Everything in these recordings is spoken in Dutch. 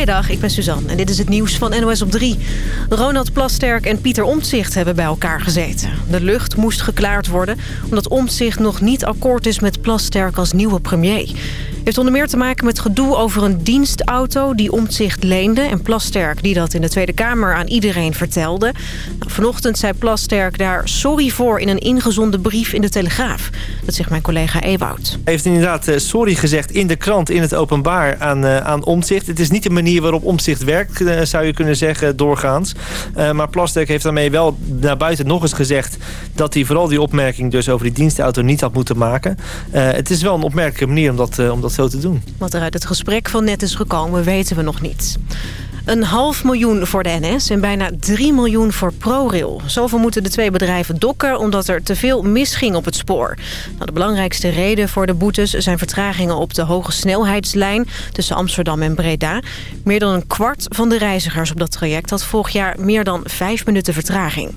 Goedemiddag, ik ben Suzanne en dit is het nieuws van NOS op 3. Ronald Plasterk en Pieter Omtzigt hebben bij elkaar gezeten. De lucht moest geklaard worden omdat Omtzigt nog niet akkoord is met Plasterk als nieuwe premier heeft onder meer te maken met gedoe over een dienstauto die Omtzigt leende... en Plasterk die dat in de Tweede Kamer aan iedereen vertelde. Nou, vanochtend zei Plasterk daar sorry voor in een ingezonden brief in de Telegraaf. Dat zegt mijn collega Ewoud. Hij heeft inderdaad eh, sorry gezegd in de krant, in het openbaar aan, uh, aan Omtzigt. Het is niet de manier waarop Omtzigt werkt, uh, zou je kunnen zeggen, doorgaans. maar Plasterk heeft daarmee wel naar buiten nog eens gezegd... dat hij vooral die opmerking dus over die dienstauto niet had moeten maken. het is wel een opmerkelijke manier om dat, om dat te doen. Wat er uit het gesprek van net is gekomen, weten we nog niet. Een half miljoen voor de NS en bijna 3 miljoen voor ProRail. Zoveel moeten de twee bedrijven dokken omdat er te veel misging op het spoor. Nou, de belangrijkste reden voor de boetes zijn vertragingen op de hoge snelheidslijn tussen Amsterdam en Breda. Meer dan een kwart van de reizigers op dat traject had vorig jaar meer dan 5 minuten vertraging.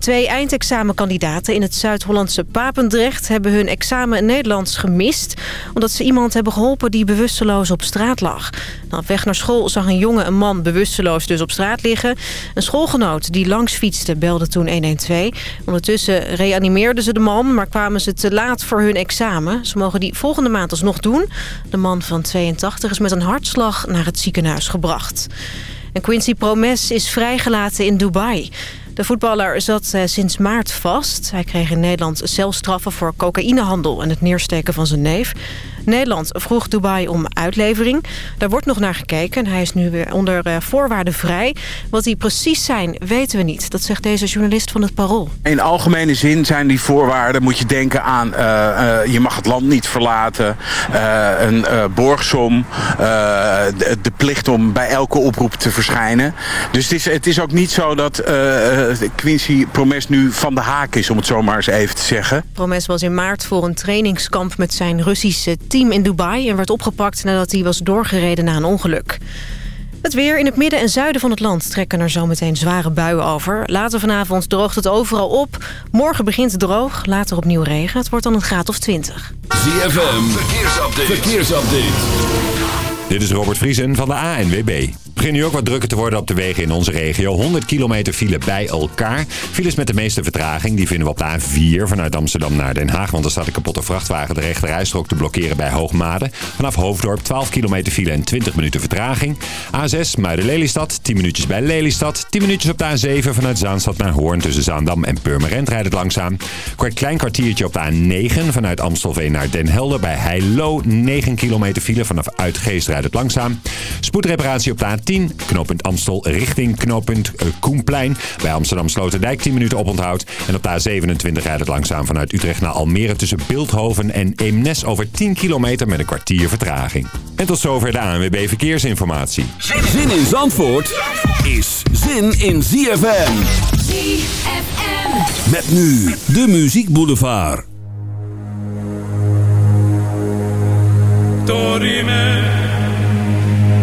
Twee eindexamenkandidaten in het Zuid-Hollandse Papendrecht... hebben hun examen Nederlands gemist... omdat ze iemand hebben geholpen die bewusteloos op straat lag. Op weg naar school zag een jongen een man bewusteloos dus op straat liggen. Een schoolgenoot die langs fietste belde toen 112. Ondertussen reanimeerden ze de man... maar kwamen ze te laat voor hun examen. Ze mogen die volgende maand alsnog doen. De man van 82 is met een hartslag naar het ziekenhuis gebracht. En Quincy Promes is vrijgelaten in Dubai. De voetballer zat uh, sinds maart vast. Hij kreeg in Nederland celstraffen voor cocaïnehandel en het neersteken van zijn neef. Nederland vroeg Dubai om uitlevering. Daar wordt nog naar gekeken. Hij is nu weer onder uh, voorwaarden vrij. Wat die precies zijn, weten we niet. Dat zegt deze journalist van het Parool. In algemene zin zijn die voorwaarden, moet je denken aan... Uh, uh, je mag het land niet verlaten, een borgsom... De, de, plicht om bij elke oproep te verschijnen. Dus het is, het is ook niet zo dat Quincy Promes nu van de haak is... om het zo maar eens even te zeggen. Promes was in maart voor een trainingskamp met zijn Russische team in Dubai... en werd opgepakt nadat hij was doorgereden na een ongeluk. Het weer in het midden en zuiden van het land trekken er zometeen zware buien over. Later vanavond droogt het overal op. Morgen begint het droog, later opnieuw regen. Het wordt dan een graad of 20. ZFM, verkeersupdate. verkeersupdate. Dit is Robert Vriesen van de ANWB begint nu ook wat drukker te worden op de wegen in onze regio. 100 kilometer file bij elkaar. Files met de meeste vertraging die vinden we op de A4 vanuit Amsterdam naar Den Haag. Want er staat een kapotte vrachtwagen de rechterrijstrook te blokkeren bij Hoogmade. Vanaf Hoofddorp 12 kilometer file en 20 minuten vertraging. A6 Muiden-Lelystad, 10 minuutjes bij Lelystad. 10 minuutjes op de A7 vanuit Zaanstad naar Hoorn tussen Zaandam en Purmerend rijdt het langzaam. Kort klein kwartiertje op de A9 vanuit Amstelveen naar Den Helder bij Heilo. 9 kilometer file vanaf Uitgeest rijdt het langzaam. Spoedreparatie op de A10 knooppunt Amstel richting knooppunt eh, Koenplein. Bij Amsterdam Sloterdijk 10 minuten oponthoud. En op de A27 rijdt het langzaam vanuit Utrecht naar Almere tussen Beeldhoven en Eemnes over 10 kilometer met een kwartier vertraging. En tot zover de ANWB Verkeersinformatie. Zin in Zandvoort is zin in ZFM. ZFM. Met nu de Muziek Boulevard. Dorime.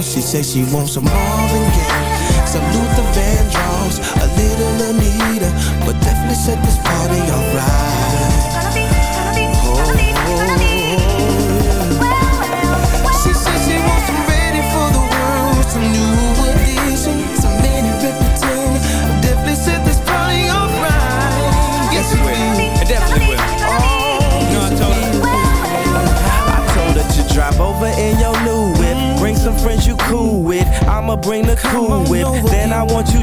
She said she wants some Marvin Gaye, some Luther Vandross, a little Anita, but definitely set this party alright. cool with. I'ma bring the cool whip. Then I want you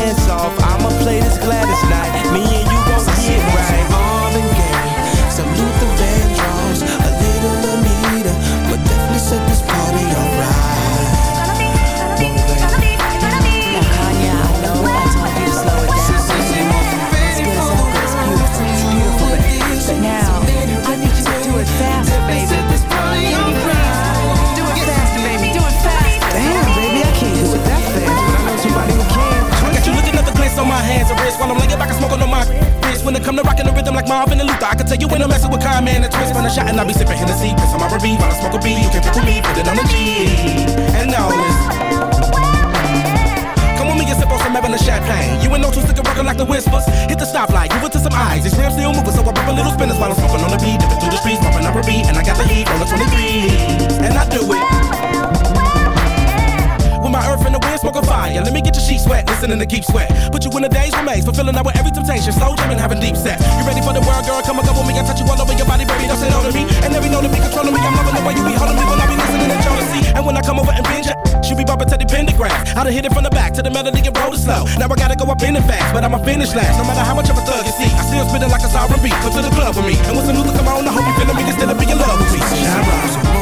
pants off. I'ma play this Gladys night, me and you gon' get right. It come to rocking the rhythm like Marvin and Luther, I can tell you when I'm messing with Kyle, man, and twist. Run a shot and I be sipping Hennessy, piss on my R&B while I smoke a B. You can pick with me, put it on the G. And now listen. Come with me and sip on some Evan and champagne. You and no two stick rockin' like the whispers. Hit the stoplight, move it to some eyes. These rims still moving, so I pop a little spinners while I'm smoking on the beat. Dipping through the streets, bumping up a beat, and I got the heat on the 23. A fire. Let me get your sheet sweat, listening to keep sweat. Put you in a day's remains, fulfilling out with every temptation. Slow jamming, having deep set. You ready for the world, girl? Come and go with me. I touch you all over your body, baby. Don't say no to me. And every know to be controlling me. I'm loving the way you be holding me when I be listening to jealousy. And when I come over and binge, she be bumping to the pentagram. I done hit it from the back to the melody and roll it slow. Now I gotta go up in the fast, but I'ma finish last. No matter how much of a thug you see, I still spit it like a sovereign beat. Come to the club with me. And when some new come on, I hope you feeling me instead of be in love with me. Shine bright.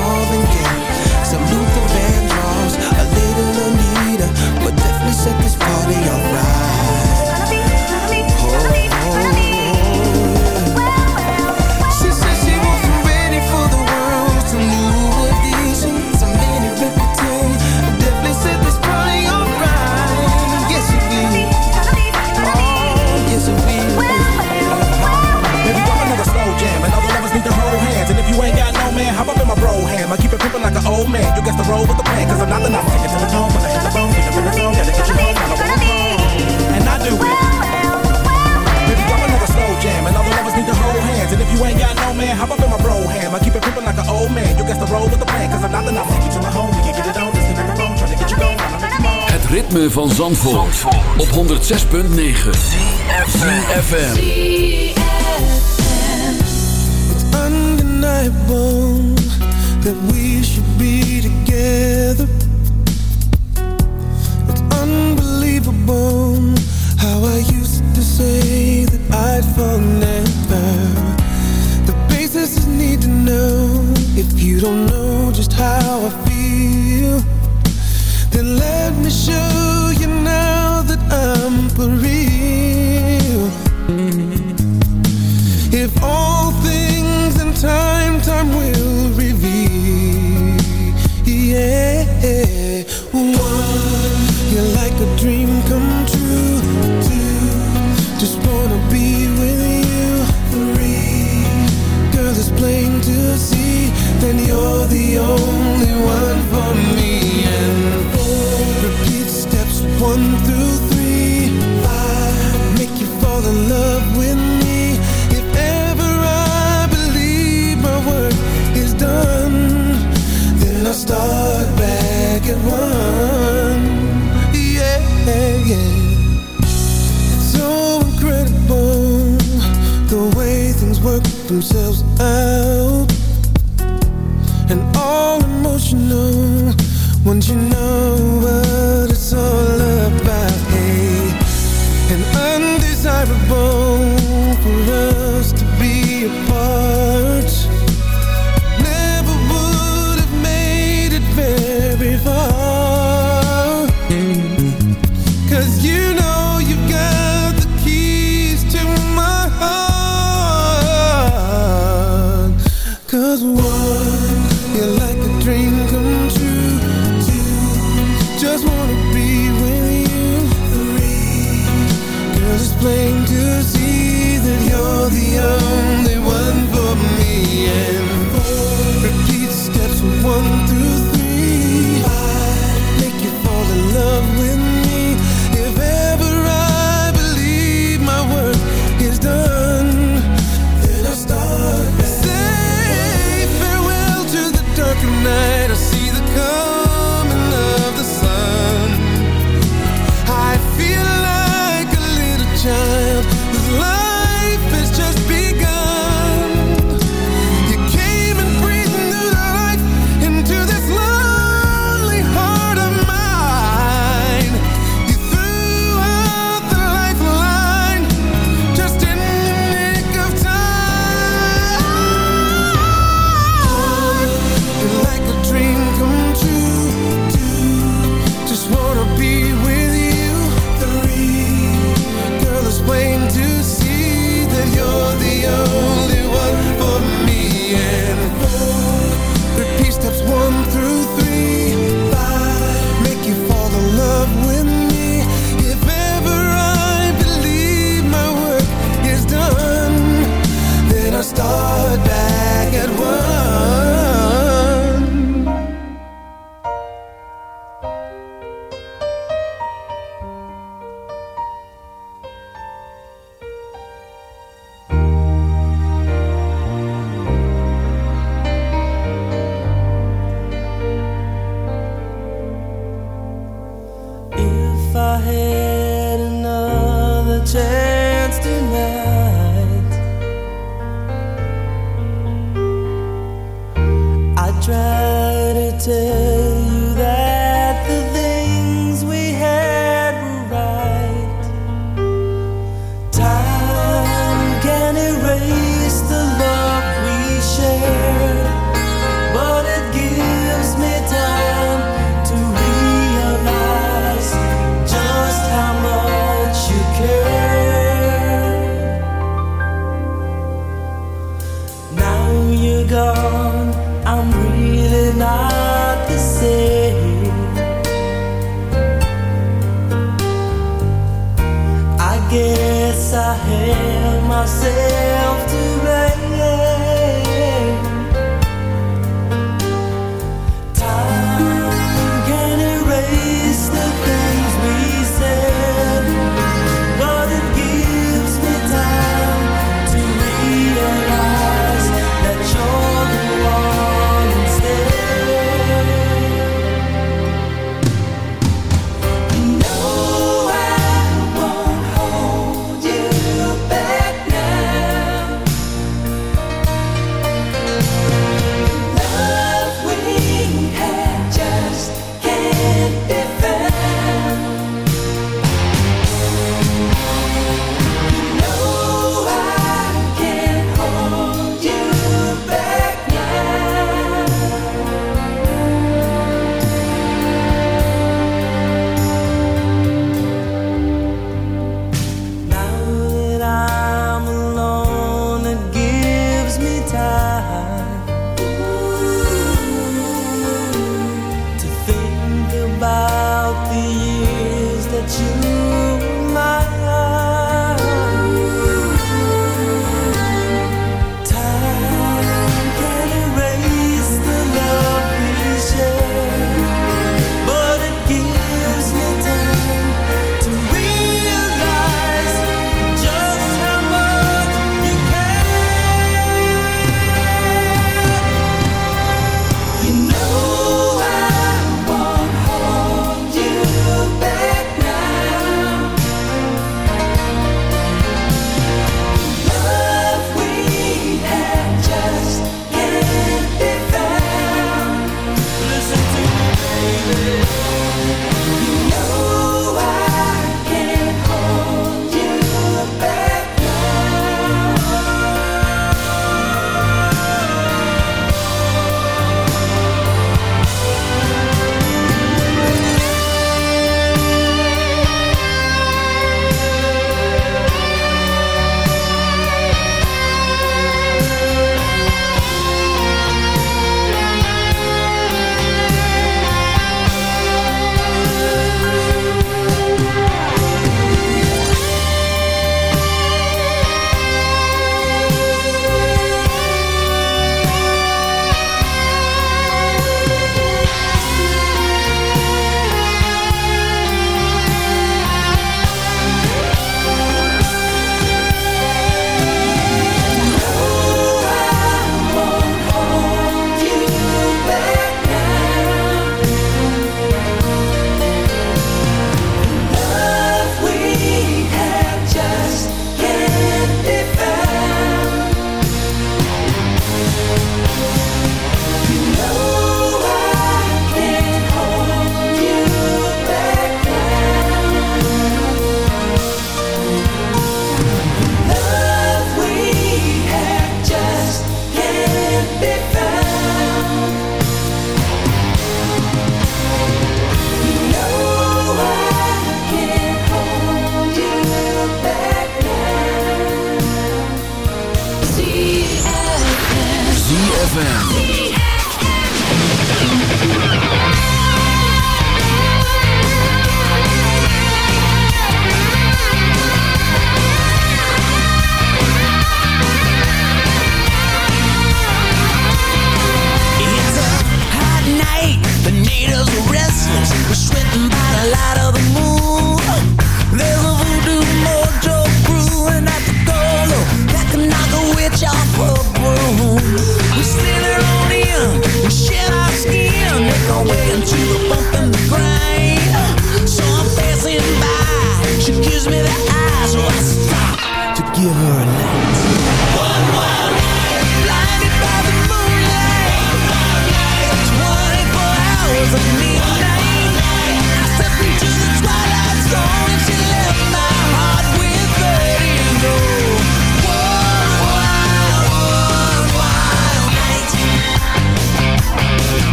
Old man. You got to roll with the plan, cause I'm not the number. Take it to the tone, when I hit the bone, in the zone, do it. Baby, I'm another slow jam, and all the lovers need to hold hands. And if you ain't got no man, hop up in my bro ham. I keep it pimpin' like an old man. You got to roll with the plan, cause I'm not the number. Take you to my home, we can get it on, listen to the phone, tryna get you going, I'ma make you moan. Het ritme van Zandvoort, op 106.9 FM. undeniable that we should be together.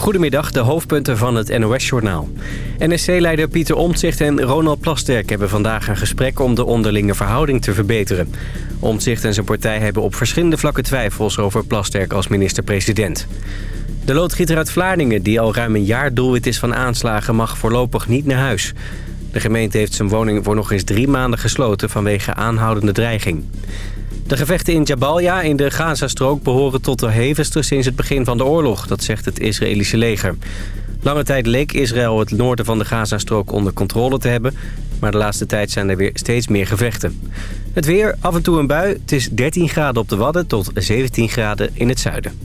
Goedemiddag, de hoofdpunten van het NOS-journaal. NSC-leider Pieter Omtzigt en Ronald Plasterk hebben vandaag een gesprek om de onderlinge verhouding te verbeteren. Omtzigt en zijn partij hebben op verschillende vlakken twijfels over Plasterk als minister-president. De loodgieter uit Vlaardingen, die al ruim een jaar doelwit is van aanslagen, mag voorlopig niet naar huis. De gemeente heeft zijn woning voor nog eens drie maanden gesloten vanwege aanhoudende dreiging. De gevechten in Jabalia in de Gazastrook behoren tot de hevigste sinds het begin van de oorlog, dat zegt het Israëlische leger. Lange tijd leek Israël het noorden van de Gazastrook onder controle te hebben, maar de laatste tijd zijn er weer steeds meer gevechten. Het weer, af en toe een bui, het is 13 graden op de Wadden tot 17 graden in het zuiden.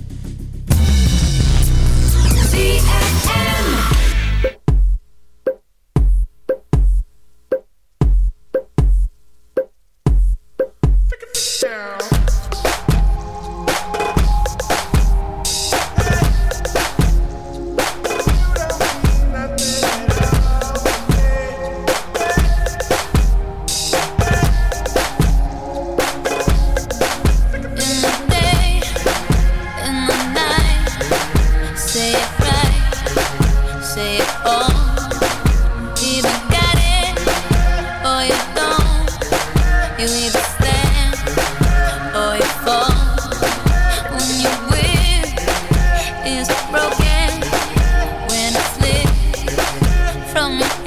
from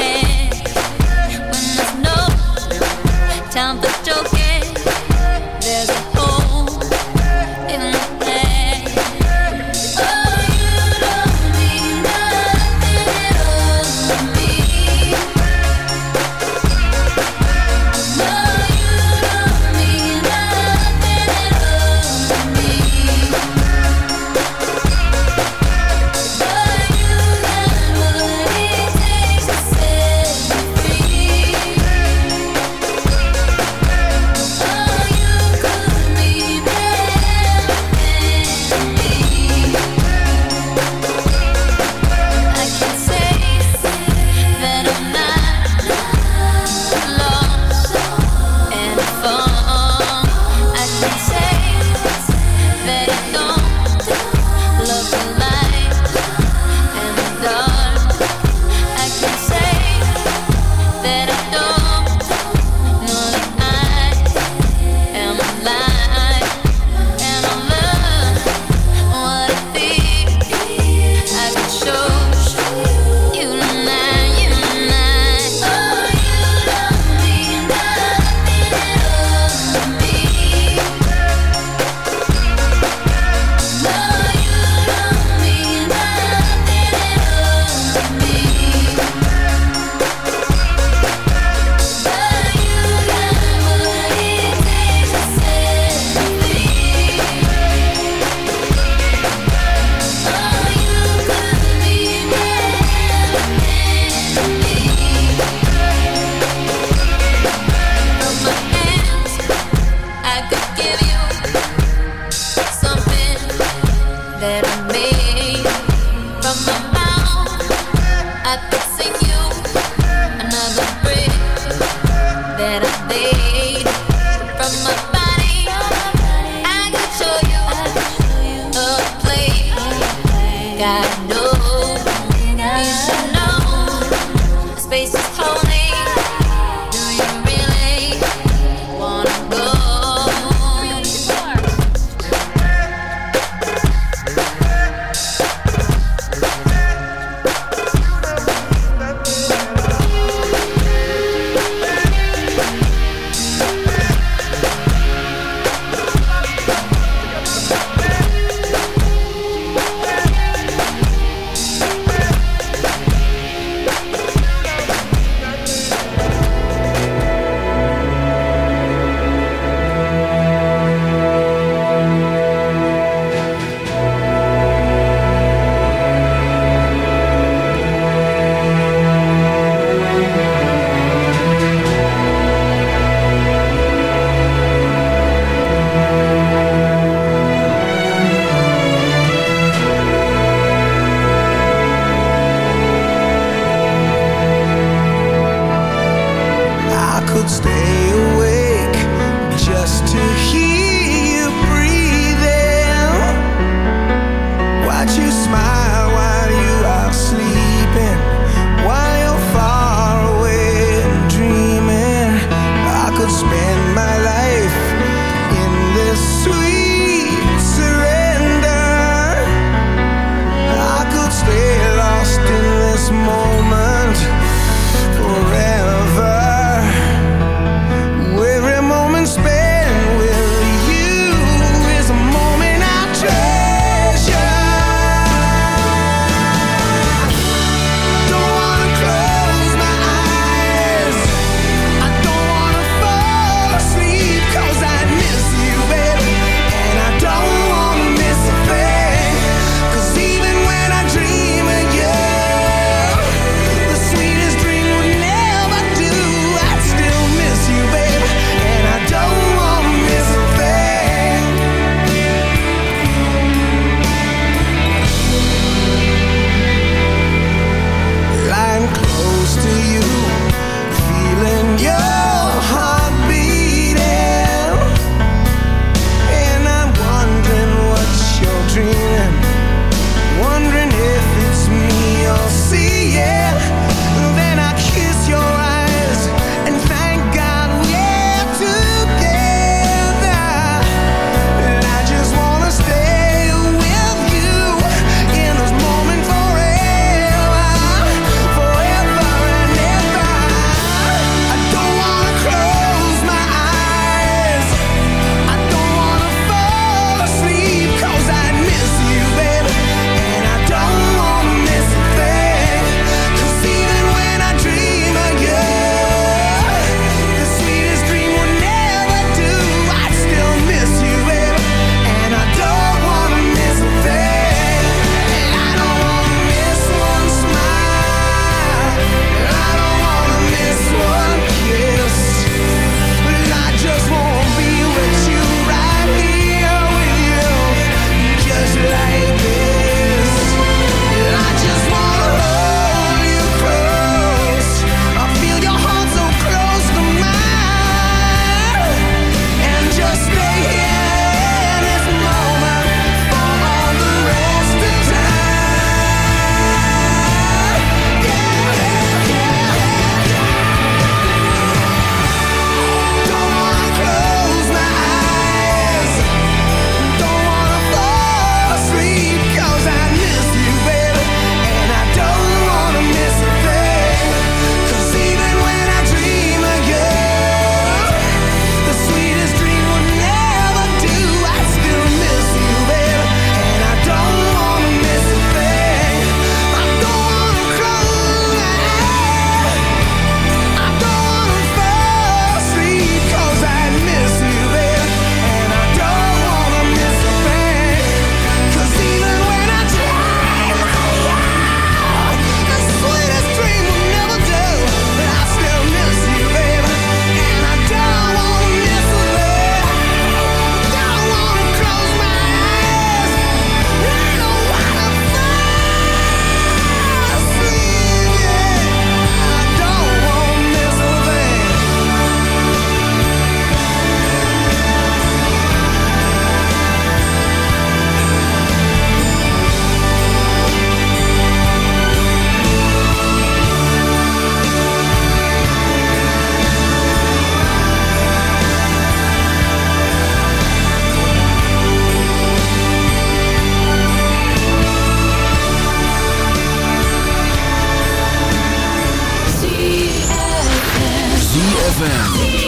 ZFM.